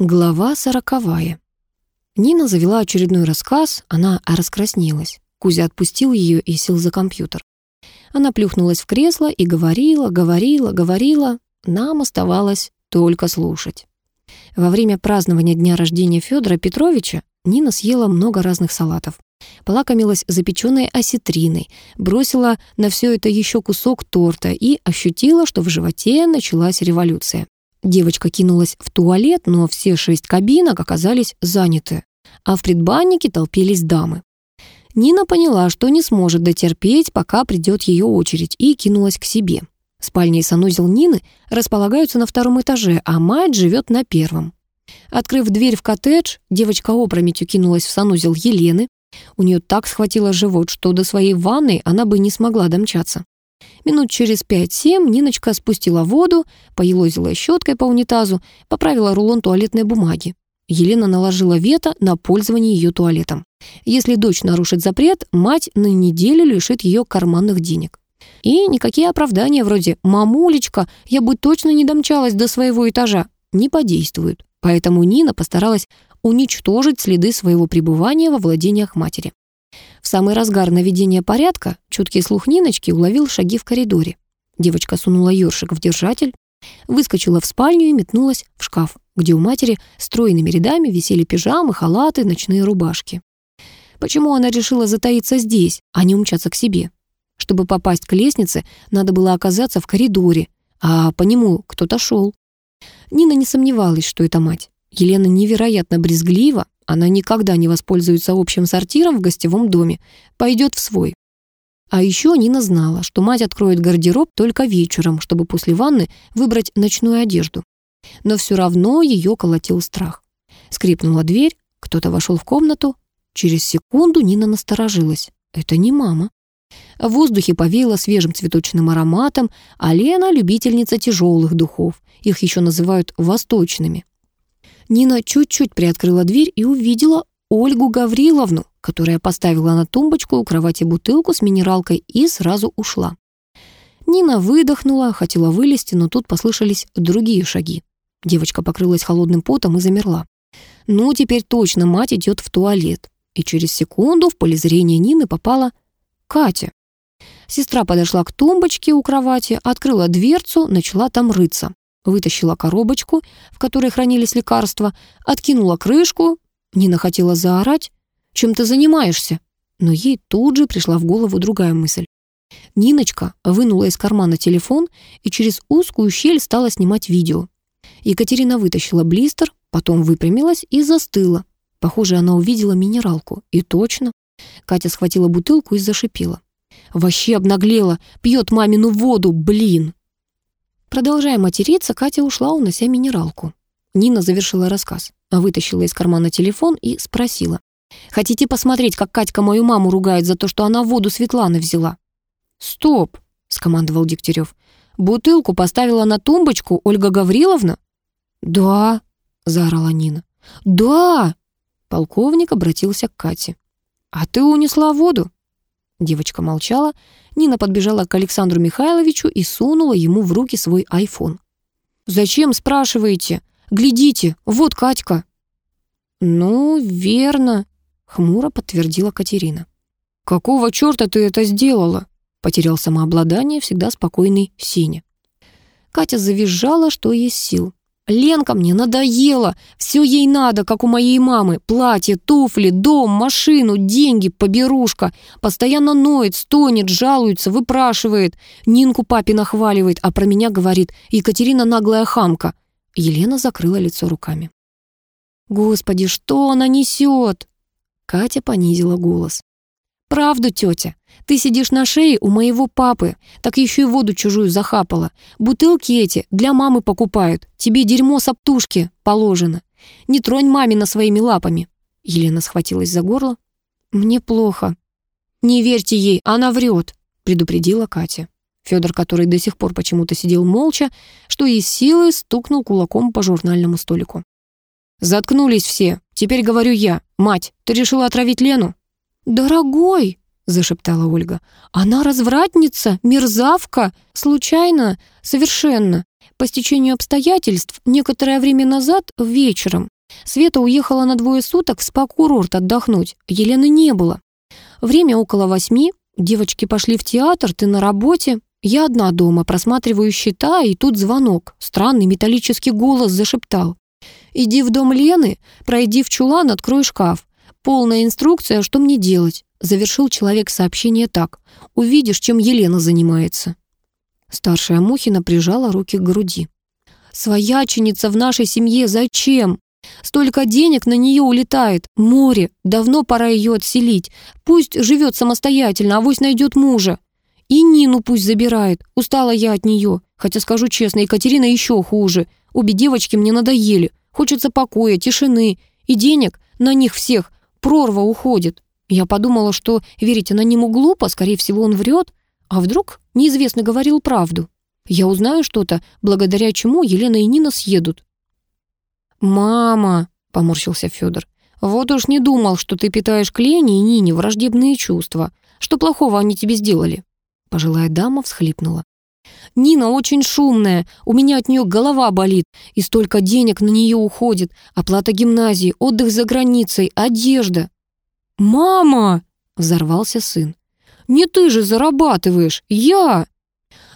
Глава сороковая. Нина завела очередной рассказ, она раскраснелась. Кузя отпустил ее и сел за компьютер. Она плюхнулась в кресло и говорила, говорила, говорила. Нам оставалось только слушать. Во время празднования дня рождения Федора Петровича Нина съела много разных салатов. Полакомилась запеченной осетриной, бросила на все это еще кусок торта и ощутила, что в животе началась революция. Девочка кинулась в туалет, но все шесть кабинок оказались заняты, а в предбаннике толпились дамы. Нина поняла, что не сможет дотерпеть, пока придет ее очередь, и кинулась к себе. Спальня и санузел Нины располагаются на втором этаже, а мать живет на первом. Открыв дверь в коттедж, девочка опрометью кинулась в санузел Елены. У нее так схватило живот, что до своей ванной она бы не смогла домчаться. Минут через пять-семь Ниночка спустила воду, поелозила щеткой по унитазу, поправила рулон туалетной бумаги. Елена наложила вето на пользование ее туалетом. Если дочь нарушит запрет, мать на неделю лишит ее карманных денег. И никакие оправдания вроде «мамулечка, я бы точно не домчалась до своего этажа» не подействуют. Поэтому Нина постаралась уничтожить следы своего пребывания во владениях матери. В самый разгар наведения порядка чуткий слух Ниночки уловил шаги в коридоре. Девочка сунула ёршик в держатель, выскочила в спальню и метнулась в шкаф, где у матери стройными рядами висели пижамы, халаты, ночные рубашки. Почему она решила затаиться здесь, а не умчаться к себе? Чтобы попасть к лестнице, надо было оказаться в коридоре, а по нему кто-то шел. Нина не сомневалась, что это мать. Елена невероятно брезглива, она никогда не воспользуется общим сортиром в гостевом доме, пойдет в свой. А еще Нина знала, что мать откроет гардероб только вечером, чтобы после ванны выбрать ночную одежду. Но все равно ее колотил страх. Скрипнула дверь, кто-то вошел в комнату. Через секунду Нина насторожилась. Это не мама. В воздухе повеяло свежим цветочным ароматом, а Лена — любительница тяжелых духов. Их еще называют восточными. Нина чуть-чуть приоткрыла дверь и увидела Ольгу Гавриловну, которая поставила на тумбочку у кровати бутылку с минералкой и сразу ушла. Нина выдохнула, хотела вылезти, но тут послышались другие шаги. Девочка покрылась холодным потом и замерла. Ну, теперь точно мать идет в туалет. И через секунду в поле зрения Нины попала Катя. Сестра подошла к тумбочке у кровати, открыла дверцу, начала там рыться вытащила коробочку, в которой хранились лекарства, откинула крышку. Нина хотела заорать. «Чем ты занимаешься?» Но ей тут же пришла в голову другая мысль. Ниночка вынула из кармана телефон и через узкую щель стала снимать видео. Екатерина вытащила блистер, потом выпрямилась и застыла. Похоже, она увидела минералку. И точно. Катя схватила бутылку и зашипела. «Вообще обнаглела! Пьет мамину воду, блин!» Продолжая материться, Катя ушла, унося минералку. Нина завершила рассказ, вытащила из кармана телефон и спросила. «Хотите посмотреть, как Катька мою маму ругает за то, что она воду Светланы взяла?» «Стоп!» — скомандовал Дегтярев. «Бутылку поставила на тумбочку Ольга Гавриловна?» «Да!» — заорала Нина. «Да!» — полковник обратился к Кате. «А ты унесла воду?» Девочка молчала. Нина подбежала к Александру Михайловичу и сунула ему в руки свой айфон. «Зачем, спрашиваете? Глядите, вот Катька». «Ну, верно», — хмуро подтвердила Катерина. «Какого черта ты это сделала?» — потерял самообладание всегда спокойный Синя. Катя завизжала, что есть сил. Ленка мне надоела. Все ей надо, как у моей мамы. Платье, туфли, дом, машину, деньги, поберушка. Постоянно ноет, стонет, жалуется, выпрашивает. Нинку папе нахваливает, а про меня говорит «Екатерина наглая хамка». Елена закрыла лицо руками. «Господи, что она несет?» Катя понизила голос. «Правду, тетя. Ты сидишь на шее у моего папы, так еще и воду чужую захапала. Бутылки эти для мамы покупают. Тебе дерьмо с оптушки положено. Не тронь мамина своими лапами». Елена схватилась за горло. «Мне плохо». «Не верьте ей, она врет», — предупредила Катя. Федор, который до сих пор почему-то сидел молча, что из силы стукнул кулаком по журнальному столику. «Заткнулись все. Теперь говорю я. Мать, ты решила отравить Лену?» «Дорогой!» — зашептала Ольга. «Она развратница, мерзавка, случайно, совершенно. По стечению обстоятельств, некоторое время назад, вечером, Света уехала на двое суток в спа-курорт отдохнуть. Елены не было. Время около восьми. Девочки пошли в театр, ты на работе. Я одна дома, просматриваю счета, и тут звонок. Странный металлический голос зашептал. «Иди в дом Лены, пройди в чулан, открой шкаф. Полная инструкция, что мне делать». Завершил человек сообщение так. «Увидишь, чем Елена занимается». Старшая Мухина прижала руки к груди. «Свояченица в нашей семье зачем? Столько денег на нее улетает. Море. Давно пора ее отселить. Пусть живет самостоятельно, авось найдет мужа. И Нину пусть забирает. Устала я от нее. Хотя, скажу честно, Екатерина еще хуже. Обе девочки мне надоели. Хочется покоя, тишины. И денег на них всех. Прорва уходит. Я подумала, что верить анониму глупо, скорее всего, он врет. А вдруг неизвестно говорил правду? Я узнаю что-то, благодаря чему Елена и Нина съедут. «Мама», — поморщился Федор, «вот уж не думал, что ты питаешь к Лене и Нине враждебные чувства. Что плохого они тебе сделали?» Пожилая дама всхлипнула. «Нина очень шумная, у меня от нее голова болит, и столько денег на нее уходит, оплата гимназии, отдых за границей, одежда». «Мама!» — взорвался сын. «Не ты же зарабатываешь, я!»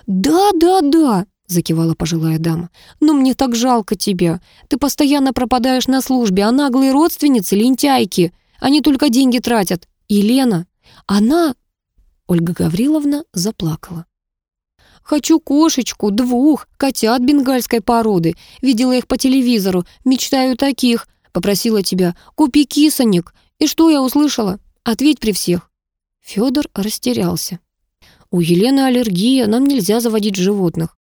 «Да, да, да!» — закивала пожилая дама. «Но мне так жалко тебя. Ты постоянно пропадаешь на службе, а наглые родственницы — лентяйки. Они только деньги тратят. И Лена, она...» Ольга Гавриловна заплакала. «Хочу кошечку, двух, котят бенгальской породы. Видела их по телевизору, мечтаю таких. Попросила тебя, купи кисонек. И что я услышала? Ответь при всех». Федор растерялся. «У Елены аллергия, нам нельзя заводить животных.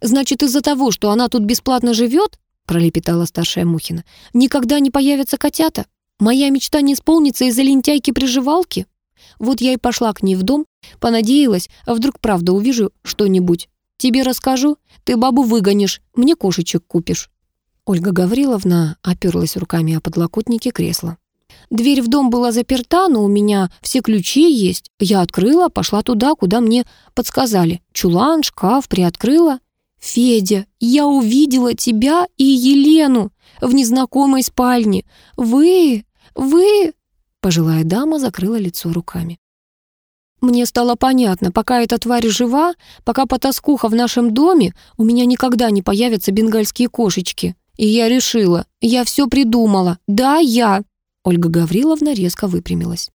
«Значит, из-за того, что она тут бесплатно живет, пролепетала старшая Мухина, никогда не появятся котята? Моя мечта не исполнится из-за лентяйки-приживалки? Вот я и пошла к ней в дом, понадеялась, а вдруг правда увижу что-нибудь. Тебе расскажу, ты бабу выгонишь, мне кошечек купишь». Ольга Гавриловна оперлась руками о подлокотнике кресла. Дверь в дом была заперта, но у меня все ключи есть. Я открыла, пошла туда, куда мне подсказали. Чулан, шкаф, приоткрыла. «Федя, я увидела тебя и Елену в незнакомой спальне. Вы, вы...» Пожилая дама закрыла лицо руками. Мне стало понятно, пока эта тварь жива, пока потаскуха в нашем доме, у меня никогда не появятся бенгальские кошечки. И я решила, я все придумала. Да, я. Ольга Гавриловна резко выпрямилась.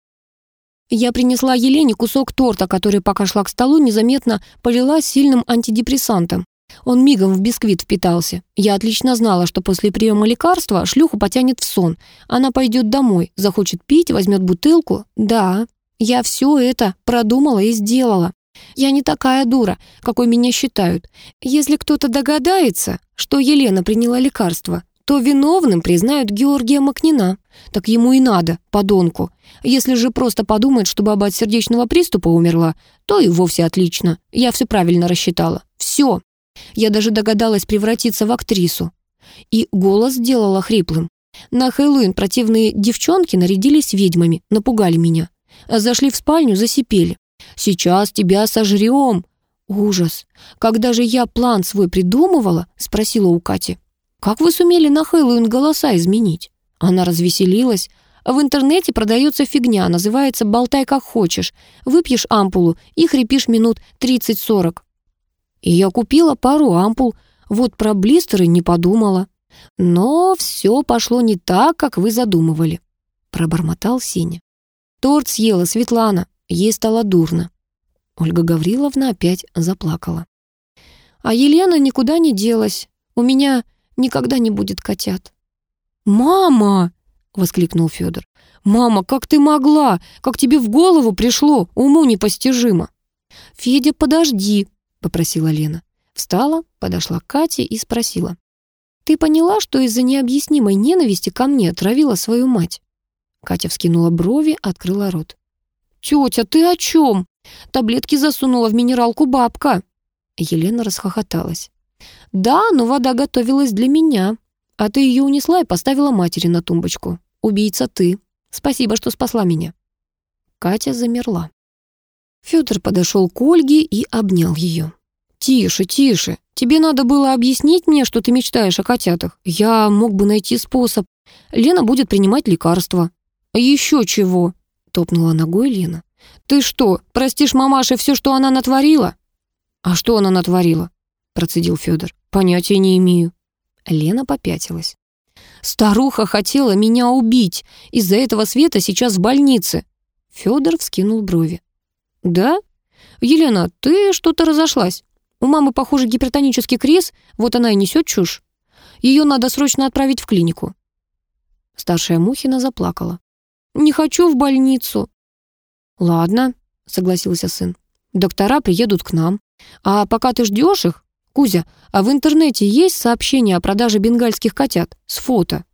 Я принесла Елене кусок торта, который, пока шла к столу, незаметно полила сильным антидепрессантом. Он мигом в бисквит впитался. Я отлично знала, что после приема лекарства шлюху потянет в сон. Она пойдет домой, захочет пить, возьмет бутылку. Да, я все это продумала и сделала. Я не такая дура, какой меня считают. Если кто-то догадается, что Елена приняла лекарство, то виновным признают Георгия Макнина. Так ему и надо, подонку. Если же просто подумает, что баба от сердечного приступа умерла, то и вовсе отлично. Я все правильно рассчитала. Все. Я даже догадалась превратиться в актрису. И голос сделала хриплым. На Хэллоуин противные девчонки нарядились ведьмами, напугали меня. Зашли в спальню, засипели. «Сейчас тебя сожрем!» Ужас. Когда же я план свой придумывала, спросила у Кати. «Как вы сумели на Хэллоуин голоса изменить?» Она развеселилась. В интернете продается фигня, называется «болтай как хочешь». Выпьешь ампулу и хрипишь минут 30-40. И я купила пару ампул, вот про блистеры не подумала. Но все пошло не так, как вы задумывали, пробормотал Синя. Торт съела Светлана, ей стало дурно. Ольга Гавриловна опять заплакала. А Елена никуда не делась. У меня никогда не будет котят. «Мама!» — воскликнул Федор. «Мама, как ты могла? Как тебе в голову пришло? Уму непостижимо!» «Федя, подожди!» Попросила Лена. Встала, подошла к Кате и спросила. «Ты поняла, что из-за необъяснимой ненависти ко мне отравила свою мать?» Катя вскинула брови, открыла рот. «Тетя, ты о чем? Таблетки засунула в минералку бабка!» Елена расхохоталась. «Да, но вода готовилась для меня. А ты ее унесла и поставила матери на тумбочку. Убийца ты. Спасибо, что спасла меня». Катя замерла. Федор подошел к Ольге и обнял ее. «Тише, тише. Тебе надо было объяснить мне, что ты мечтаешь о котятах. Я мог бы найти способ. Лена будет принимать лекарства». «Еще чего?» — топнула ногой Лена. «Ты что, простишь мамаше все, что она натворила?» «А что она натворила?» — процедил Федор. «Понятия не имею». Лена попятилась. «Старуха хотела меня убить. Из-за этого Света сейчас в больнице». Федор вскинул брови. «Да? Елена, ты что-то разошлась. У мамы, похоже, гипертонический криз, вот она и несет чушь. Ее надо срочно отправить в клинику». Старшая Мухина заплакала. «Не хочу в больницу». «Ладно», — согласился сын. «Доктора приедут к нам. А пока ты ждешь их, Кузя, а в интернете есть сообщение о продаже бенгальских котят с фото?»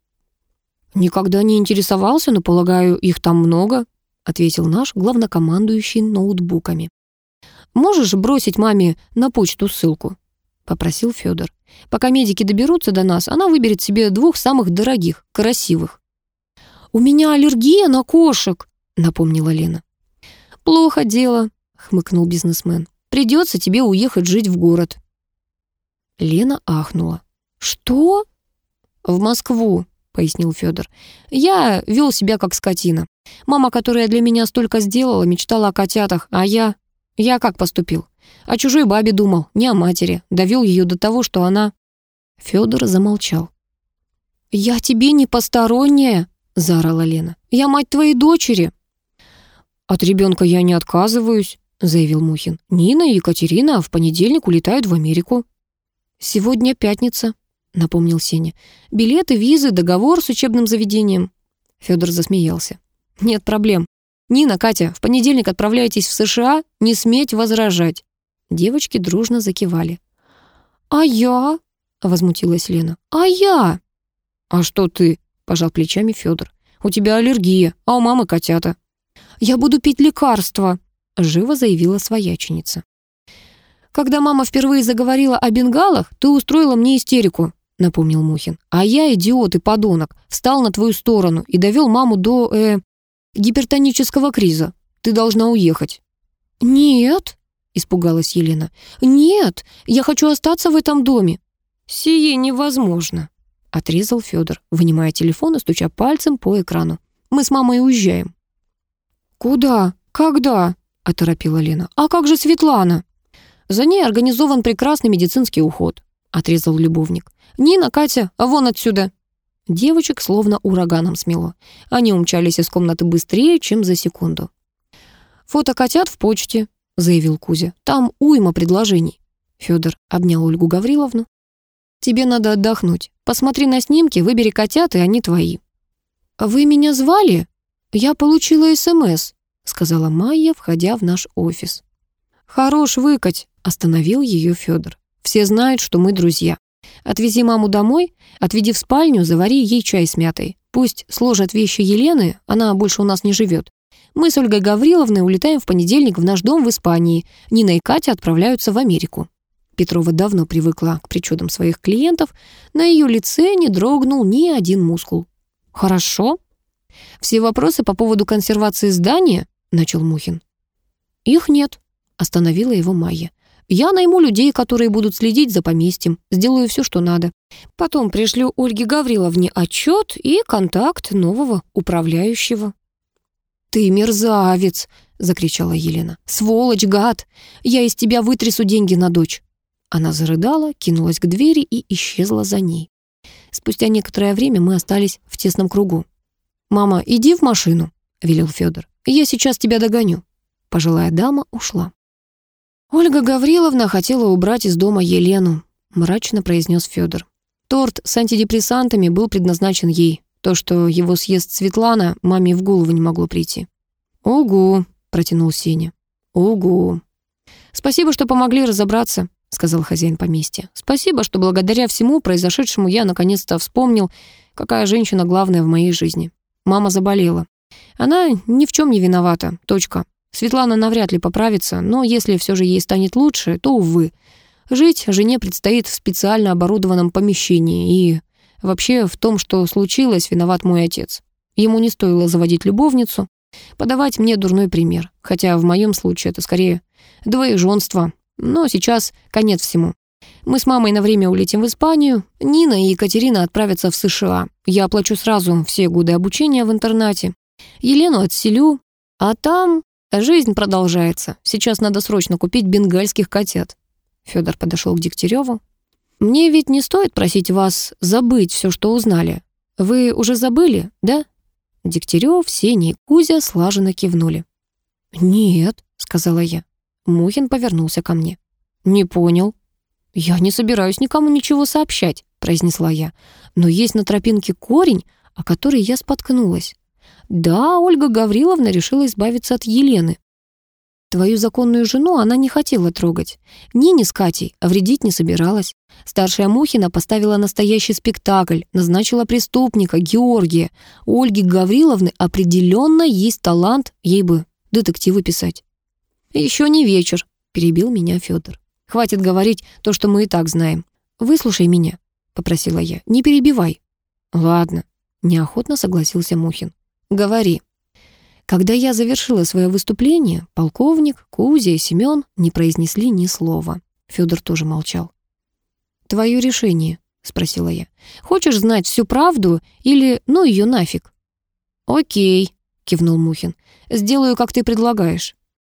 «Никогда не интересовался, но, полагаю, их там много», ответил наш главнокомандующий ноутбуками. «Можешь бросить маме на почту ссылку?» — попросил Федор. «Пока медики доберутся до нас, она выберет себе двух самых дорогих, красивых». «У меня аллергия на кошек», — напомнила Лена. «Плохо дело», — хмыкнул бизнесмен. «Придется тебе уехать жить в город». Лена ахнула. «Что?» «В Москву», — пояснил Федор. «Я вел себя как скотина. Мама, которая для меня столько сделала, мечтала о котятах, а я... Я как поступил? О чужой бабе думал, не о матери. Довел ее до того, что она... Федор замолчал. «Я тебе не посторонняя!» — заорала Лена. «Я мать твоей дочери!» «От ребенка я не отказываюсь», — заявил Мухин. «Нина и Екатерина в понедельник улетают в Америку». «Сегодня пятница», — напомнил Сеня. «Билеты, визы, договор с учебным заведением». Федор засмеялся. «Нет проблем. «Нина, Катя, в понедельник отправляйтесь в США, не сметь возражать». Девочки дружно закивали. «А я?» — возмутилась Лена. «А я?» «А что ты?» — пожал плечами Федор. «У тебя аллергия, а у мамы котята». «Я буду пить лекарства», — живо заявила свояченица. «Когда мама впервые заговорила о бенгалах, ты устроила мне истерику», — напомнил Мухин. «А я, идиот и подонок, встал на твою сторону и довел маму до, э, гипертонического криза. Ты должна уехать». «Нет», — испугалась Елена. «Нет, я хочу остаться в этом доме». «Сие невозможно», — отрезал Федор, вынимая телефон и стуча пальцем по экрану. «Мы с мамой уезжаем». «Куда? Когда?» — оторопила Лена. «А как же Светлана?» «За ней организован прекрасный медицинский уход», — отрезал любовник. «Нина, Катя, вон отсюда!» Девочек словно ураганом смело. Они умчались из комнаты быстрее, чем за секунду. «Фото котят в почте», — заявил Кузя. «Там уйма предложений». Федор обнял Ольгу Гавриловну. «Тебе надо отдохнуть. Посмотри на снимки, выбери котят, и они твои». «Вы меня звали? Я получила СМС», — сказала Майя, входя в наш офис. «Хорош выкать», — остановил ее Федор. «Все знают, что мы друзья. Отвези маму домой, отведи в спальню, завари ей чай с мятой. Пусть сложат вещи Елены, она больше у нас не живет. Мы с Ольгой Гавриловной улетаем в понедельник в наш дом в Испании. Нина и Катя отправляются в Америку. Петрова давно привыкла к причудам своих клиентов. На ее лице не дрогнул ни один мускул. «Хорошо. Все вопросы по поводу консервации здания?» — начал Мухин. «Их нет», — остановила его Майя. Я найму людей, которые будут следить за поместьем, сделаю все, что надо. Потом пришлю Ольге Гавриловне отчет и контакт нового управляющего». «Ты мерзавец!» — закричала Елена. «Сволочь, гад! Я из тебя вытрясу деньги на дочь!» Она зарыдала, кинулась к двери и исчезла за ней. Спустя некоторое время мы остались в тесном кругу. «Мама, иди в машину», — велел Федор. «Я сейчас тебя догоню». Пожилая дама ушла. «Ольга Гавриловна хотела убрать из дома Елену», — мрачно произнес Федор. «Торт с антидепрессантами был предназначен ей. То, что его съест Светлана, маме в голову не могло прийти». «Угу», — протянул Сеня. «Угу». «Спасибо, что помогли разобраться», — сказал хозяин поместья. «Спасибо, что благодаря всему произошедшему я наконец-то вспомнил, какая женщина главная в моей жизни. Мама заболела. Она ни в чем не виновата. Точка. Светлана навряд ли поправится, но если все же ей станет лучше, то, увы. Жить жене предстоит в специально оборудованном помещении, и вообще в том, что случилось, виноват мой отец. Ему не стоило заводить любовницу, подавать мне дурной пример, хотя в моем случае это скорее двоеженство. Но сейчас конец всему. Мы с мамой на время улетим в Испанию. Нина и Екатерина отправятся в США. Я оплачу сразу все годы обучения в интернате. Елену отселю. А там жизнь продолжается. Сейчас надо срочно купить бенгальских котят. Федор подошел к Дегтяреву. «Мне ведь не стоит просить вас забыть все, что узнали. Вы уже забыли, да?» Дегтярев, Сеня и Кузя слаженно кивнули. «Нет», — сказала я. Мухин повернулся ко мне. «Не понял». «Я не собираюсь никому ничего сообщать», — произнесла я. «Но есть на тропинке корень, о который я споткнулась. Да, Ольга Гавриловна решила избавиться от Елены. Твою законную жену она не хотела трогать. Нине с Катей вредить не собиралась. Старшая Мухина поставила настоящий спектакль, назначила преступника, Георгия. У Ольги Гавриловны определенно есть талант, ей бы детективы писать. «Еще не вечер», — перебил меня Федор. «Хватит говорить то, что мы и так знаем. Выслушай меня», — попросила я. «Не перебивай». «Ладно», — неохотно согласился Мухин. «Говори». Когда я завершила свое выступление, полковник, Кузя и Семен не произнесли ни слова. Федор тоже молчал. «Твое решение?» — спросила я. «Хочешь знать всю правду или ну ее нафиг?» «Окей», — кивнул Мухин. «Сделаю, как ты предлагаешь».